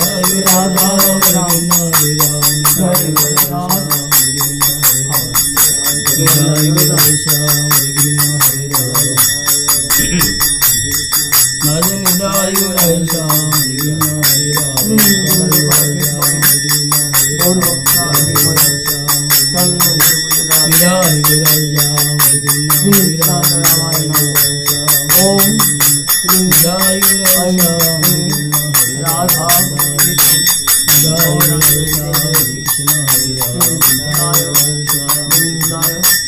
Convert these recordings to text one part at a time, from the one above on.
Hare Rama, Krishna Hare Hare Hare Hare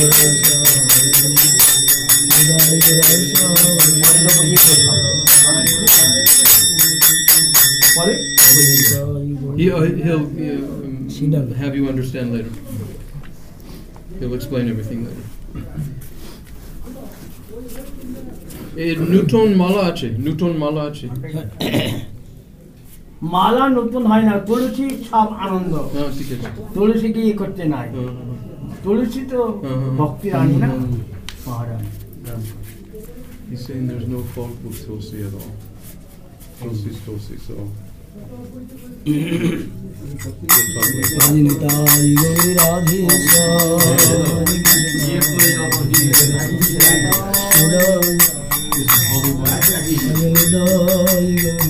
uh, he'll uh, um, have you understand later. He'll explain everything later. এ Newton মালা আছে Newton মালা আছে মালা নতুন হয় না তুলসী সব আনন্দ হ্যাঁ তুলসীকে ইয়ে করতে নাই He's saying there's no fault with Tulsi at all. Tulsi Tulsi, so. Thank you.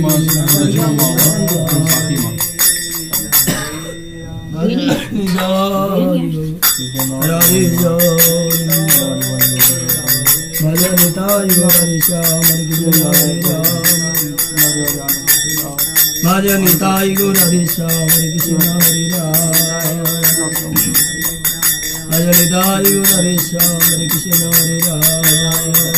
from Sakima. Majanitayi Guradisha Hare Krishna Hare Ram Hare Ram Majanitayi Guradisha Hare Krishna Hare Ram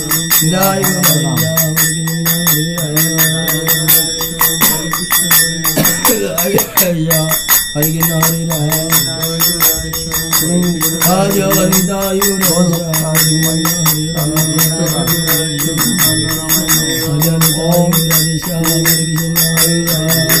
Ajanitai Guramisha Hare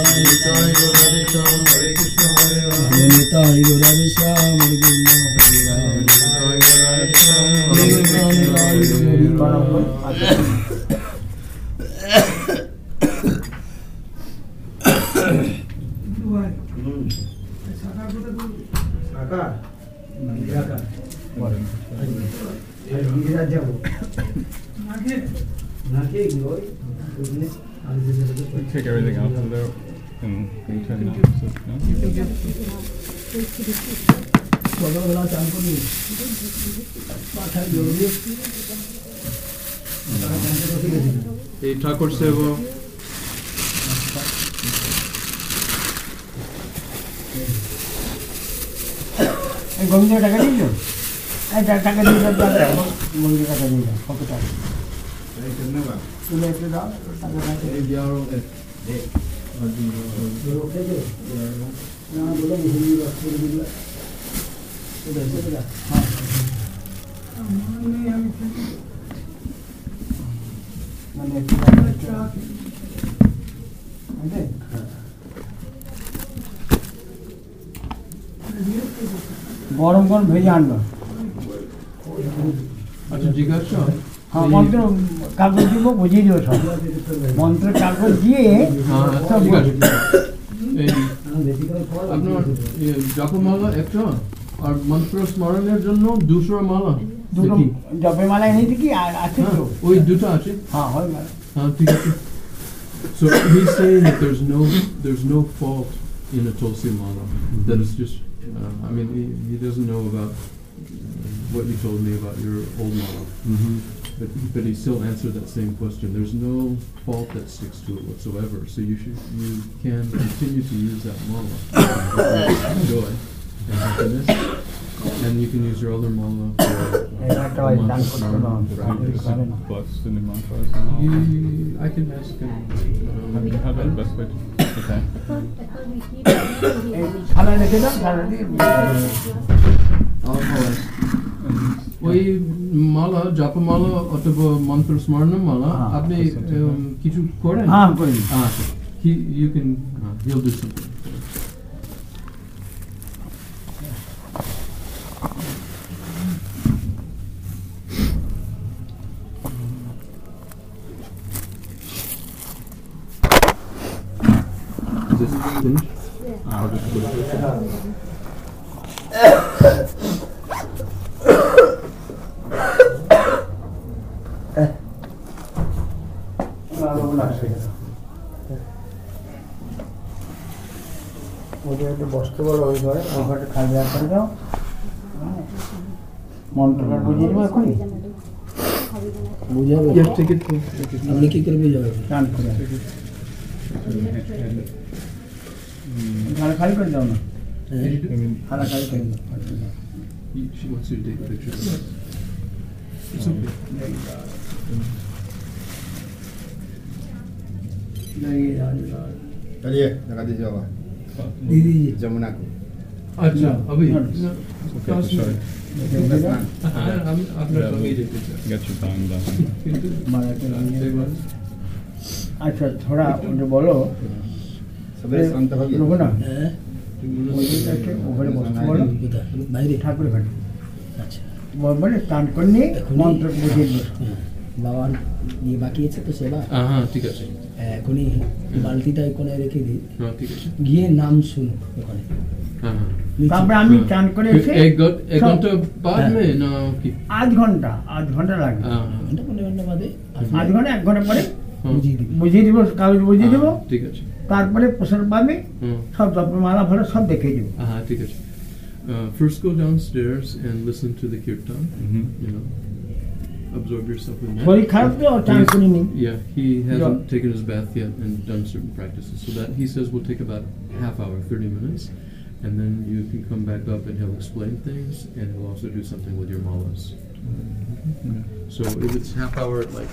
Take everything out of there সকালবেলা চান করবি এই ঠাকুর সেব টাকা দিল টাকা দিয়ে গোবিন্দ টাকা দিয়ে দাও টাকা দিয়ে না বলে হিন্দি রাখতে দিল এটা এটা হ্যাঁ মানে একটু মানে গরম গরম ভেজে আনবা আচ্ছা জিজ্ঞাসা হ্যাঁ মন্ত্র কাগজ দিব বুঝিয়ে দিও সব মন্ত্র কাগজ দিয়ে হ্যাঁ সব ঠিক আছে বলবে। এই আপনার ইয়ে, জপমালা একটা আর মন্ত্র স্মরণের জন্য দুশো মালা দুটো দেখি। জপে মালা এনেছি কি আর আছে হ্যাঁ, তো ওই দুটো আছে হ্যাঁ হয় গেল হ্যাঁ ঠিক আছে So he's saying that there's no there's no fault in a tulsi mala. That it's just uh, I mean he, he doesn't know about uh, what you told me about your old mala. But, but he still answered that same question. There's no fault that sticks to it whatsoever. So you should, you can continue to use that mala joy and happiness. And you can use your other mala for practice. I can ask him. Um, how about best way to? Okay. Uh, I'll ask. ওই মালা জপমালা অথবা মন্ত্র স্মরণ মালা হ্যাঁ, আপনি উম, কিছু করেন হ্যাঁ করি আচ্ছা he you can uh, he'll do something Is this finished? I'll just put it. বসতে বলো ওই ঘরে ওই ঘরটা খালি আর করে দাও হ্যাঁ। মন্ত্রটা বুঝিয়ে দেবো এখনই বুঝাবে Yes, take it. আপনি কি করে বুঝাবে চান করে ঘরে খালি করে দাও না হ্যাঁ খালা খালি করে দাও He- She wants you to take a picture of it. It's okay. चलिए लगा दीजिए बाबा দিদি जमुना को আচ্ছা আমি আচ্ছা থোড়া ওটা বলো। হ্যাঁ? বাইরে? আচ্ছা। করে নিয়ে হ্যাঁ, হ্যাঁ। ইয়ে বাকি আছে তো সেবা? ঠিক আছে। এখনই বালতিটা রেখে দিই। গিয়ে নাম শুনো ওখানে। হ্যাঁ। তারপরে আমি হ্যাঁ। চান করে এসে এক ঘ- এক সব- ঘন্টা বাদ হ্যাঁ। মে না কি আধ ঘন্টা আধ ঘন্টা লাগবে হ্যাঁ, ঘন্টা পনেরো ঘন্টা বাদে আসলে আধ ঘন্টা এক ঘন্টা পরে হ্যাঁ। বুঝিয়ে দিবি বুঝিয়ে দিব কাগজ বুঝিয়ে দেবো হ্যাঁ, ঠিক আছে তারপরে প্রসাদ পাবে হুম সব জপ মালা ভালো সব দেখিয়ে দেবো হ্যাঁ ঠিক আছে Uh, first, go downstairs and listen to the kirtan. Mhm. You know, absorb yourself in that. শরীর খারাপ তো চান He's- শুনিনি Yeah, he hasn't taken his bath yet and done certain practices. So that he says will take about half hour, thirty minutes, and then you can come back up and he'll explain things, and he'll also do something with your malas. Yeah. Mm-hmm. So if it's half hour, like